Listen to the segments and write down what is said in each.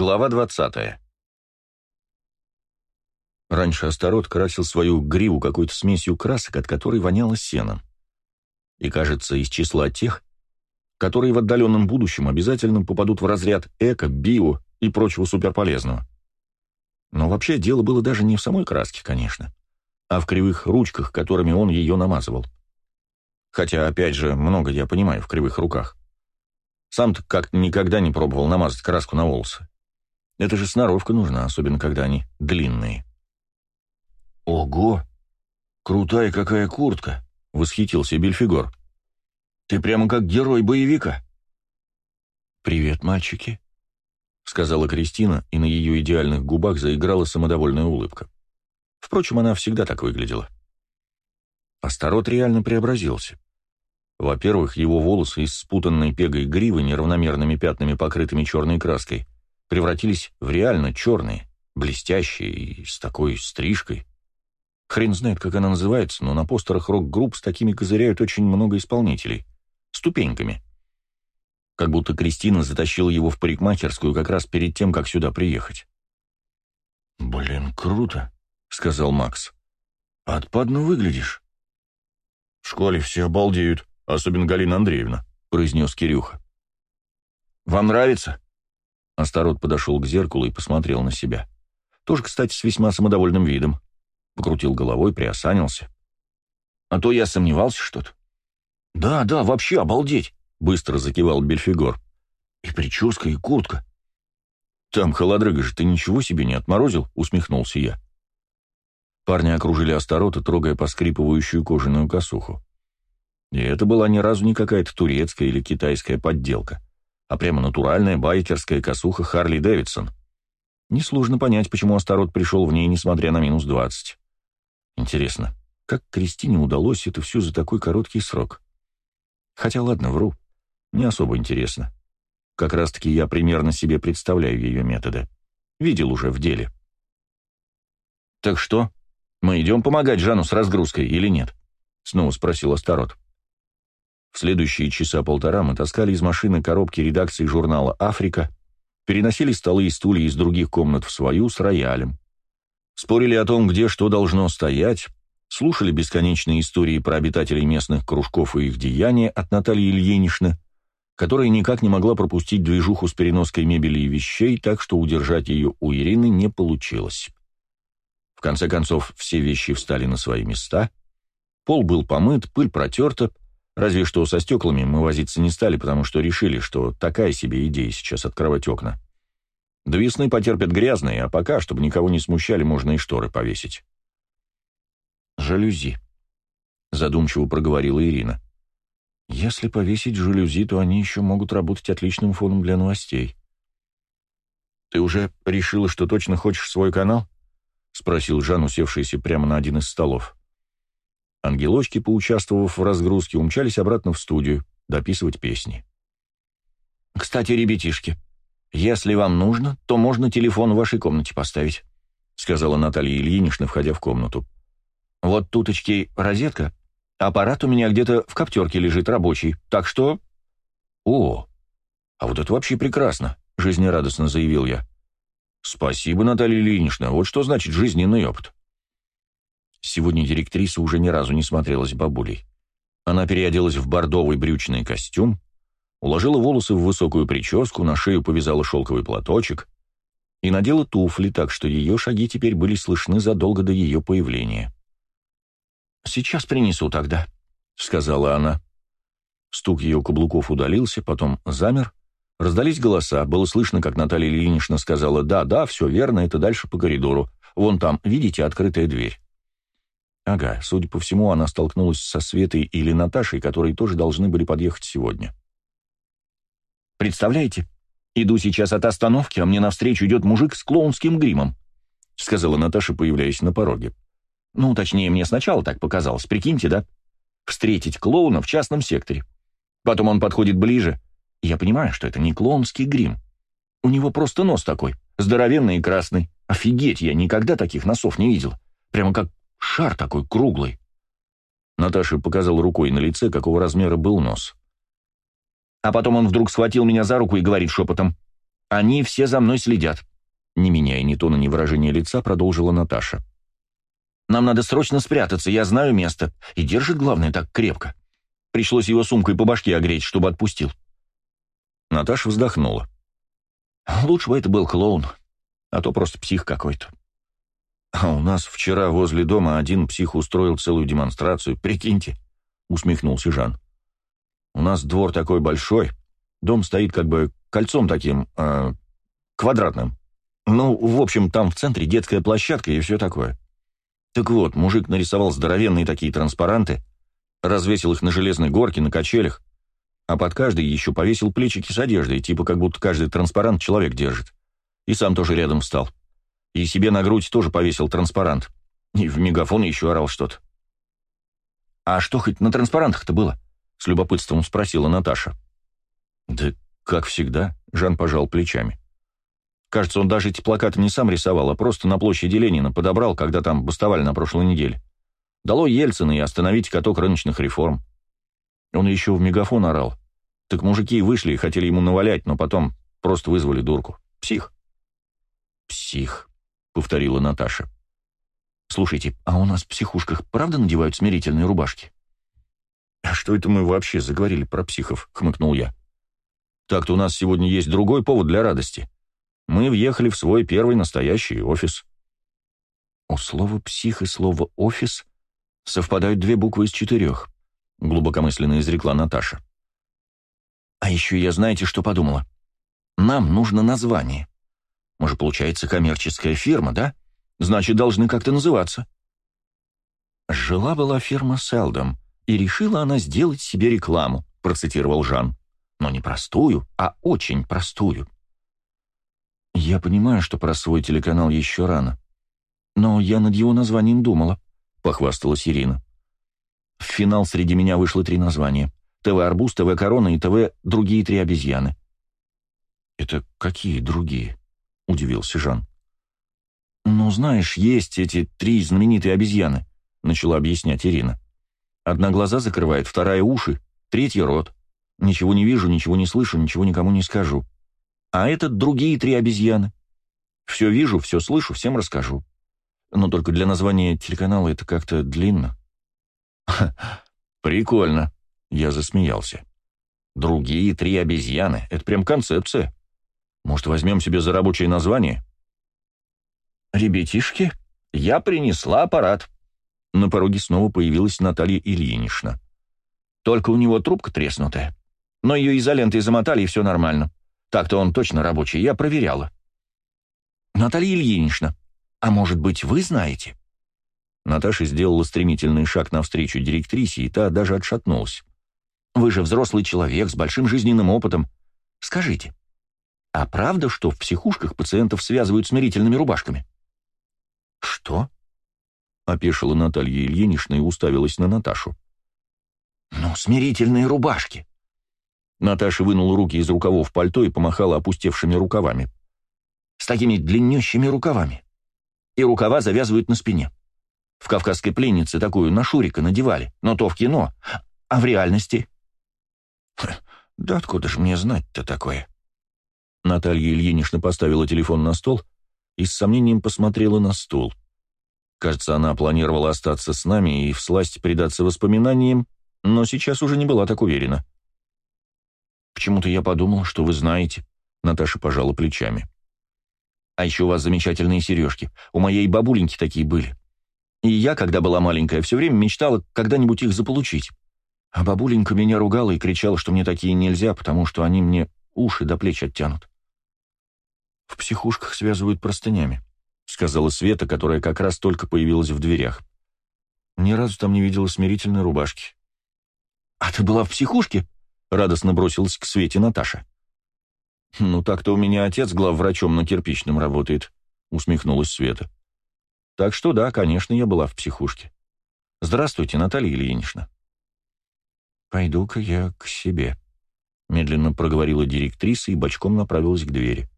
Глава 20. Раньше Астарот красил свою гриву какой-то смесью красок, от которой воняло сеном. И, кажется, из числа тех, которые в отдаленном будущем обязательно попадут в разряд эко, био и прочего суперполезного. Но вообще дело было даже не в самой краске, конечно, а в кривых ручках, которыми он ее намазывал. Хотя, опять же, много я понимаю в кривых руках. Сам-то как-то никогда не пробовал намазать краску на волосы. Это же сноровка нужна, особенно когда они длинные. «Ого! Крутая какая куртка!» — восхитился Бельфигор. «Ты прямо как герой боевика!» «Привет, мальчики!» — сказала Кристина, и на ее идеальных губах заиграла самодовольная улыбка. Впрочем, она всегда так выглядела. Астарот реально преобразился. Во-первых, его волосы из спутанной пегой гривы неравномерными пятнами, покрытыми черной краской, превратились в реально черные, блестящие и с такой стрижкой. Хрен знает, как она называется, но на постерах рок-групп с такими козыряют очень много исполнителей. Ступеньками. Как будто Кристина затащила его в парикмахерскую как раз перед тем, как сюда приехать. «Блин, круто», — сказал Макс. «Отпадно выглядишь». «В школе все обалдеют, особенно Галина Андреевна», — произнес Кирюха. «Вам нравится?» Астарот подошел к зеркалу и посмотрел на себя. Тоже, кстати, с весьма самодовольным видом. Покрутил головой, приосанился. А то я сомневался что-то. «Да, да, вообще обалдеть!» — быстро закивал Бельфигор. «И прическа, и куртка». «Там, холодрыга же, ты ничего себе не отморозил?» — усмехнулся я. Парни окружили Астарота, трогая поскрипывающую кожаную косуху. И это была ни разу не какая-то турецкая или китайская подделка а прямо натуральная байкерская косуха Харли Дэвидсон. Несложно понять, почему Астарот пришел в ней, несмотря на минус 20. Интересно, как Кристине удалось это все за такой короткий срок? Хотя ладно, вру. Не особо интересно. Как раз-таки я примерно себе представляю ее методы. Видел уже в деле. «Так что, мы идем помогать Жану с разгрузкой или нет?» — снова спросил Астарот. В следующие часа полтора мы таскали из машины коробки редакции журнала «Африка», переносили столы и стулья из других комнат в свою с роялем. Спорили о том, где что должно стоять, слушали бесконечные истории про обитателей местных кружков и их деяния от Натальи Ильиничны, которая никак не могла пропустить движуху с переноской мебели и вещей, так что удержать ее у Ирины не получилось. В конце концов, все вещи встали на свои места, пол был помыт, пыль протерта, Разве что со стеклами мы возиться не стали, потому что решили, что такая себе идея сейчас открывать окна. До весны потерпят грязные, а пока, чтобы никого не смущали, можно и шторы повесить. «Жалюзи», — задумчиво проговорила Ирина. «Если повесить жалюзи, то они еще могут работать отличным фоном для новостей». «Ты уже решила, что точно хочешь свой канал?» — спросил Жан, усевшийся прямо на один из столов. Ангелочки, поучаствовав в разгрузке, умчались обратно в студию дописывать песни. «Кстати, ребятишки, если вам нужно, то можно телефон в вашей комнате поставить», сказала Наталья Ильинична, входя в комнату. «Вот туточки розетка. Аппарат у меня где-то в коптерке лежит рабочий, так что...» «О, а вот это вообще прекрасно», — жизнерадостно заявил я. «Спасибо, Наталья Ильинична, вот что значит жизненный опыт». Сегодня директриса уже ни разу не смотрелась бабулей. Она переоделась в бордовый брючный костюм, уложила волосы в высокую прическу, на шею повязала шелковый платочек и надела туфли, так что ее шаги теперь были слышны задолго до ее появления. «Сейчас принесу тогда», — сказала она. Стук ее каблуков удалился, потом замер. Раздались голоса, было слышно, как Наталья Ильинична сказала «Да, да, все верно, это дальше по коридору. Вон там, видите, открытая дверь». Ага, судя по всему, она столкнулась со Светой или Наташей, которые тоже должны были подъехать сегодня. «Представляете, иду сейчас от остановки, а мне навстречу идет мужик с клоунским гримом», сказала Наташа, появляясь на пороге. «Ну, точнее, мне сначала так показалось, прикиньте, да? Встретить клоуна в частном секторе. Потом он подходит ближе, я понимаю, что это не клоунский грим. У него просто нос такой, здоровенный и красный. Офигеть, я никогда таких носов не видел. Прямо как Шар такой круглый. Наташа показал рукой на лице, какого размера был нос. А потом он вдруг схватил меня за руку и говорит шепотом. Они все за мной следят. Не меняя ни тона, ни выражения лица, продолжила Наташа. Нам надо срочно спрятаться, я знаю место. И держит, главное, так крепко. Пришлось его сумкой по башке огреть, чтобы отпустил. Наташа вздохнула. Лучше бы это был клоун, а то просто псих какой-то. А у нас вчера возле дома один псих устроил целую демонстрацию, прикиньте, усмехнулся Жан. У нас двор такой большой, дом стоит как бы кольцом таким, э, квадратным. Ну, в общем, там в центре детская площадка и все такое. Так вот, мужик нарисовал здоровенные такие транспаранты, развесил их на железной горке, на качелях, а под каждый еще повесил плечики с одеждой, типа как будто каждый транспарант человек держит. И сам тоже рядом встал. И себе на грудь тоже повесил транспарант. И в мегафон еще орал что-то. «А что хоть на транспарантах-то было?» — с любопытством спросила Наташа. «Да как всегда», — Жан пожал плечами. Кажется, он даже эти плакаты не сам рисовал, а просто на площади Ленина подобрал, когда там бастовали на прошлой неделе. Дало Ельцина и остановить каток рыночных реформ. Он еще в мегафон орал. Так мужики вышли и хотели ему навалять, но потом просто вызвали дурку. Псих. «Псих», — повторила Наташа. «Слушайте, а у нас в психушках правда надевают смирительные рубашки?» «А что это мы вообще заговорили про психов?» — хмыкнул я. «Так-то у нас сегодня есть другой повод для радости мы въехали в свой первый настоящий офис. У слова «псих» и слова «офис» совпадают две буквы из четырех, глубокомысленно изрекла Наташа. А еще я знаете, что подумала? Нам нужно название. Мы же, получается, коммерческая фирма, да? Значит, должны как-то называться. Жила-была фирма Селдом, и решила она сделать себе рекламу, процитировал Жан. Но не простую, а очень простую. «Я понимаю, что про свой телеканал еще рано. Но я над его названием думала», — похвасталась Ирина. В финал среди меня вышло три названия. ТВ «Арбуз», ТВ «Корона» и ТВ «Другие три обезьяны». «Это какие другие?» — удивился Жан. «Ну, знаешь, есть эти три знаменитые обезьяны», — начала объяснять Ирина. «Одна глаза закрывает, вторая — уши, третья — рот. Ничего не вижу, ничего не слышу, ничего никому не скажу а этот другие три обезьяны. Все вижу, все слышу, всем расскажу. Но только для названия телеканала это как-то длинно. Прикольно, я засмеялся. Другие три обезьяны — это прям концепция. Может, возьмем себе за рабочее название? Ребятишки, я принесла аппарат. На пороге снова появилась Наталья Ильинична. Только у него трубка треснутая. Но ее изолентой замотали, и все нормально. Так-то он точно рабочий, я проверяла. Наталья Ильинична, а может быть, вы знаете? Наташа сделала стремительный шаг навстречу директрисе, и та даже отшатнулась. Вы же взрослый человек с большим жизненным опытом. Скажите, а правда, что в психушках пациентов связывают смирительными рубашками? Что? Опешила Наталья Ильинична и уставилась на Наташу. Ну, смирительные рубашки. Наташа вынула руки из рукавов пальто и помахала опустевшими рукавами. «С такими длиннющими рукавами. И рукава завязывают на спине. В «Кавказской пленнице» такую на Шурика надевали, но то в кино. А в реальности?» «Да откуда же мне знать-то такое?» Наталья Ильинична поставила телефон на стол и с сомнением посмотрела на стул. Кажется, она планировала остаться с нами и всласть предаться воспоминаниям, но сейчас уже не была так уверена. Почему-то я подумал, что вы знаете. Наташа пожала плечами. А еще у вас замечательные сережки. У моей бабуленьки такие были. И я, когда была маленькая, все время мечтала когда-нибудь их заполучить. А бабуленька меня ругала и кричала, что мне такие нельзя, потому что они мне уши до плеч оттянут. «В психушках связывают простынями», — сказала Света, которая как раз только появилась в дверях. «Ни разу там не видела смирительной рубашки». «А ты была в психушке?» — радостно бросилась к Свете Наташа. «Ну, так-то у меня отец главврачом на кирпичном работает», — усмехнулась Света. «Так что да, конечно, я была в психушке. Здравствуйте, Наталья Ильинична». «Пойду-ка я к себе», — медленно проговорила директриса и бочком направилась к двери.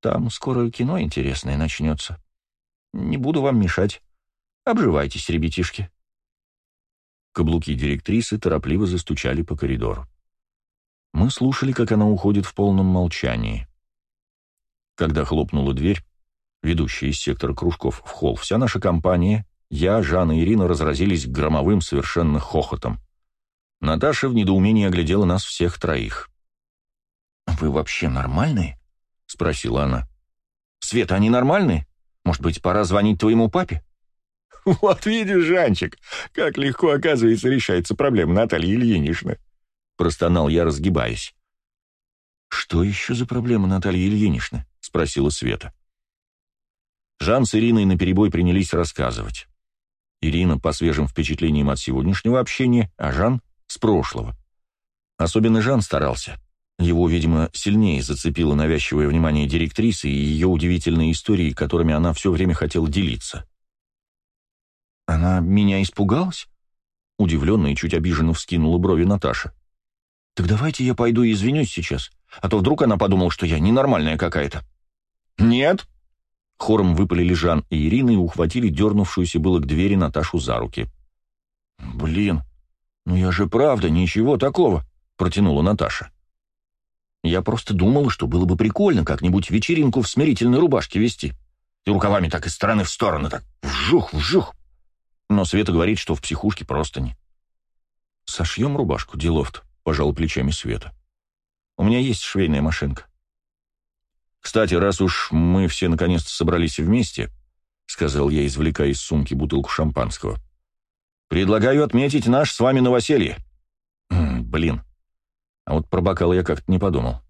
«Там скоро кино интересное начнется. Не буду вам мешать. Обживайтесь, ребятишки». Каблуки директрисы торопливо застучали по коридору. Мы слушали, как она уходит в полном молчании. Когда хлопнула дверь, ведущая из сектора кружков в холл, вся наша компания, я, Жанна и Ирина разразились громовым совершенно хохотом. Наташа в недоумении оглядела нас всех троих. «Вы вообще нормальные?» — спросила она. «Света, они нормальные? Может быть, пора звонить твоему папе?» «Вот видишь, Жанчик, как легко, оказывается, решается проблема Натальи Ильиничны», — простонал я, разгибаясь. «Что еще за проблема Натальи Ильиничны?» — спросила Света. Жан с Ириной наперебой принялись рассказывать. Ирина по свежим впечатлениям от сегодняшнего общения, а Жан — с прошлого. Особенно Жан старался. Его, видимо, сильнее зацепило навязчивое внимание директрисы и ее удивительные истории, которыми она все время хотела делиться. «Она меня испугалась?» Удивленно и чуть обиженно вскинула брови Наташа. «Так давайте я пойду и извинюсь сейчас, а то вдруг она подумала, что я ненормальная какая-то». «Нет!» Хором выпалили Жан и Ирина и ухватили дернувшуюся было к двери Наташу за руки. «Блин, ну я же правда ничего такого», — протянула Наташа. «Я просто думала, что было бы прикольно как-нибудь вечеринку в смирительной рубашке вести. И рукавами так из стороны в сторону, так вжух, вжух. Но Света говорит, что в психушке просто не. «Сошьем рубашку, Делофт», — пожал плечами Света. «У меня есть швейная машинка». «Кстати, раз уж мы все наконец-то собрались вместе», — сказал я, извлекая из сумки бутылку шампанского, «предлагаю отметить наш с вами новоселье». М -м, «Блин, а вот про бокал я как-то не подумал».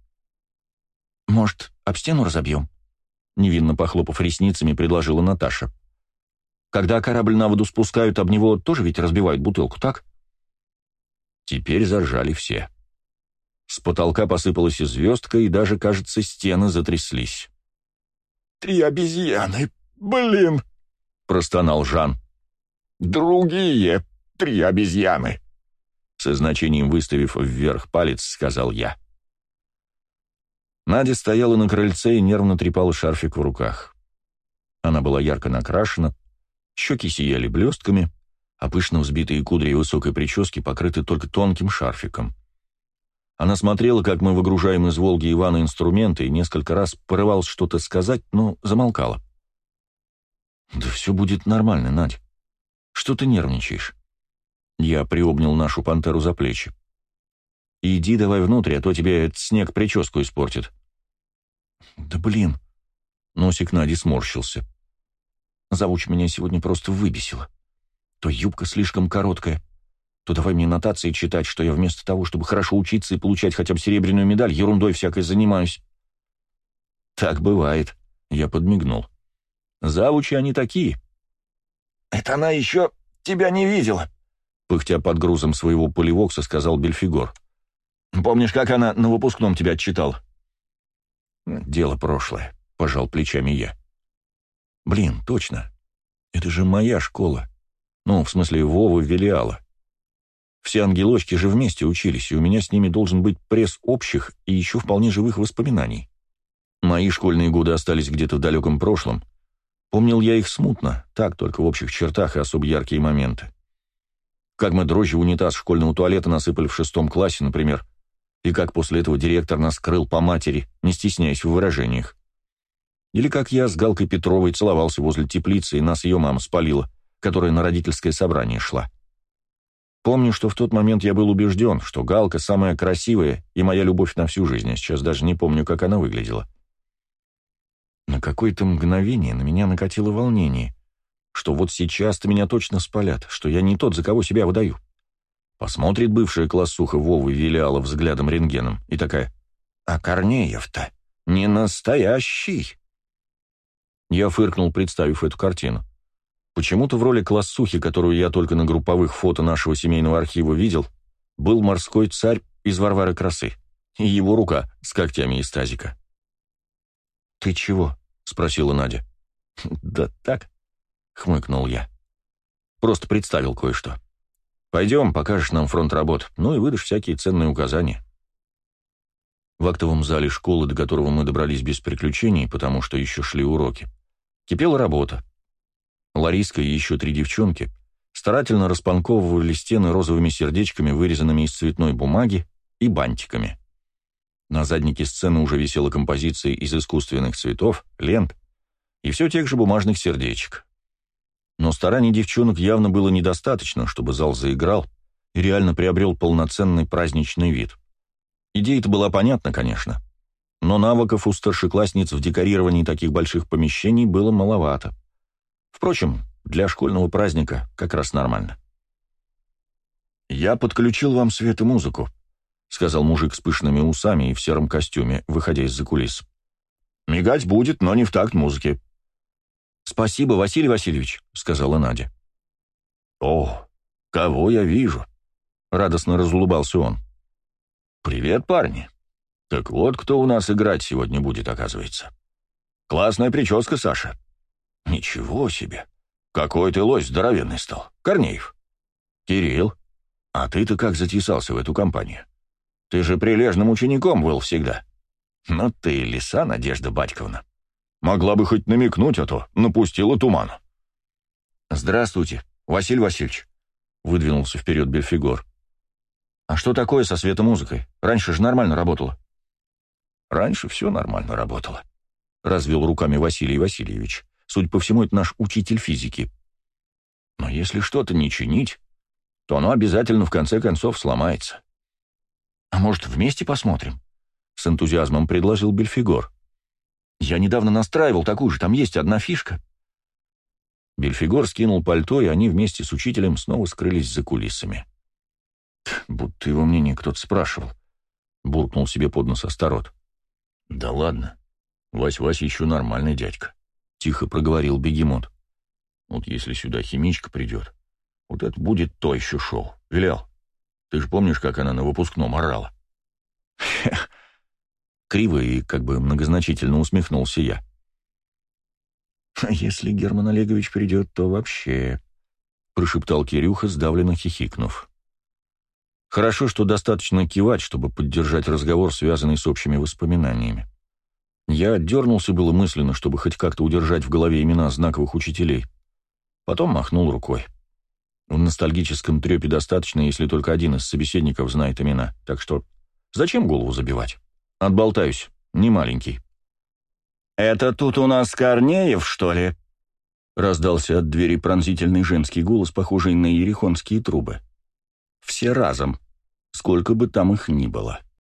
«Может, об стену разобьем?» Невинно похлопав ресницами, предложила Наташа. Когда корабль на воду спускают, об него тоже ведь разбивают бутылку, так? Теперь заржали все. С потолка посыпалась звездка, и даже, кажется, стены затряслись. «Три обезьяны, блин!» — простонал Жан. «Другие три обезьяны!» Со значением выставив вверх палец, сказал я. Надя стояла на крыльце и нервно трепала шарфик в руках. Она была ярко накрашена, Щеки сияли блестками, а пышно взбитые кудри и высокой прически покрыты только тонким шарфиком. Она смотрела, как мы выгружаем из «Волги» Ивана инструменты, и несколько раз порывалась что-то сказать, но замолкала. «Да все будет нормально, Надь. Что ты нервничаешь?» Я приобнял нашу пантеру за плечи. «Иди давай внутрь, а то тебе этот снег прическу испортит». «Да блин!» Носик Нади сморщился. Завуч меня сегодня просто выбесила. То юбка слишком короткая, то давай мне нотации читать, что я вместо того, чтобы хорошо учиться и получать хотя бы серебряную медаль, ерундой всякой занимаюсь. Так бывает, я подмигнул. Завучи они такие. Это она еще тебя не видела, пыхтя под грузом своего поливокса, сказал Бельфигор. Помнишь, как она на выпускном тебя отчитала? Дело прошлое, пожал плечами я. Блин, точно. Это же моя школа. Ну, в смысле, Вова Велиала. Все ангелочки же вместе учились, и у меня с ними должен быть пресс общих и еще вполне живых воспоминаний. Мои школьные годы остались где-то в далеком прошлом. Помнил я их смутно, так, только в общих чертах и особо яркие моменты. Как мы дрожжи в унитаз школьного туалета насыпали в шестом классе, например, и как после этого директор нас крыл по матери, не стесняясь в выражениях. Или как я с Галкой Петровой целовался возле теплицы, и нас ее мама спалила, которая на родительское собрание шла. Помню, что в тот момент я был убежден, что Галка самая красивая и моя любовь на всю жизнь, а сейчас даже не помню, как она выглядела. На какое-то мгновение на меня накатило волнение, что вот сейчас-то меня точно спалят, что я не тот, за кого себя выдаю. Посмотрит бывшая классуха Вовы Вилиала взглядом рентгеном и такая, «А Корнеев-то не настоящий!» Я фыркнул, представив эту картину. Почему-то в роли классухи, которую я только на групповых фото нашего семейного архива видел, был морской царь из Варвары Красы и его рука с когтями из тазика. «Ты чего?» — спросила Надя. «Да так», — хмыкнул я. «Просто представил кое-что. Пойдем, покажешь нам фронт работ, ну и выдашь всякие ценные указания». В актовом зале школы, до которого мы добрались без приключений, потому что еще шли уроки, Кипела работа. Лариска и еще три девчонки старательно распанковывали стены розовыми сердечками, вырезанными из цветной бумаги, и бантиками. На заднике сцены уже висела композиция из искусственных цветов, лент и все тех же бумажных сердечек. Но стараний девчонок явно было недостаточно, чтобы зал заиграл и реально приобрел полноценный праздничный вид. Идея-то была понятна, конечно, но навыков у старшеклассниц в декорировании таких больших помещений было маловато. Впрочем, для школьного праздника как раз нормально. «Я подключил вам свет и музыку», — сказал мужик с пышными усами и в сером костюме, выходя из-за кулис. «Мигать будет, но не в такт музыки». «Спасибо, Василий Васильевич», — сказала Надя. «О, кого я вижу?» — радостно разулыбался он. «Привет, парни. Так вот, кто у нас играть сегодня будет, оказывается. Классная прическа, Саша. Ничего себе. Какой ты лось здоровенный стал. Корнеев. Кирилл, а ты-то как затесался в эту компанию? Ты же прилежным учеником был всегда. Ну ты лиса, Надежда Батьковна. Могла бы хоть намекнуть, а то напустила туман. «Здравствуйте, Василий Васильевич», — выдвинулся вперед Бельфигор. «А что такое со светомузыкой? Раньше же нормально работало». «Раньше все нормально работало», — развел руками Василий Васильевич. «Судя по всему, это наш учитель физики. Но если что-то не чинить, то оно обязательно в конце концов сломается. «А может, вместе посмотрим?» — с энтузиазмом предложил Бельфигор. «Я недавно настраивал такую же, там есть одна фишка». Бельфигор скинул пальто, и они вместе с учителем снова скрылись за кулисами. «Будто его мнение кто-то спрашивал», — буркнул себе под нос Астарот. «Да ладно, Вась-Вась еще нормальный дядька», — тихо проговорил бегемот. «Вот если сюда химичка придет, вот это будет то еще шоу. Вилял, ты же помнишь, как она на выпускном орала?» Криво и как бы многозначительно усмехнулся я. «А если Герман Олегович придет, то вообще...» — прошептал Кирюха, сдавленно хихикнув. «Хорошо, что достаточно кивать, чтобы поддержать разговор, связанный с общими воспоминаниями. Я отдернулся было мысленно, чтобы хоть как-то удержать в голове имена знаковых учителей. Потом махнул рукой. В ностальгическом трепе достаточно, если только один из собеседников знает имена. Так что зачем голову забивать? Отболтаюсь, не маленький. «Это тут у нас Корнеев, что ли?» Раздался от двери пронзительный женский голос, похожий на ерехонские трубы. Все разом, сколько бы там их ни было.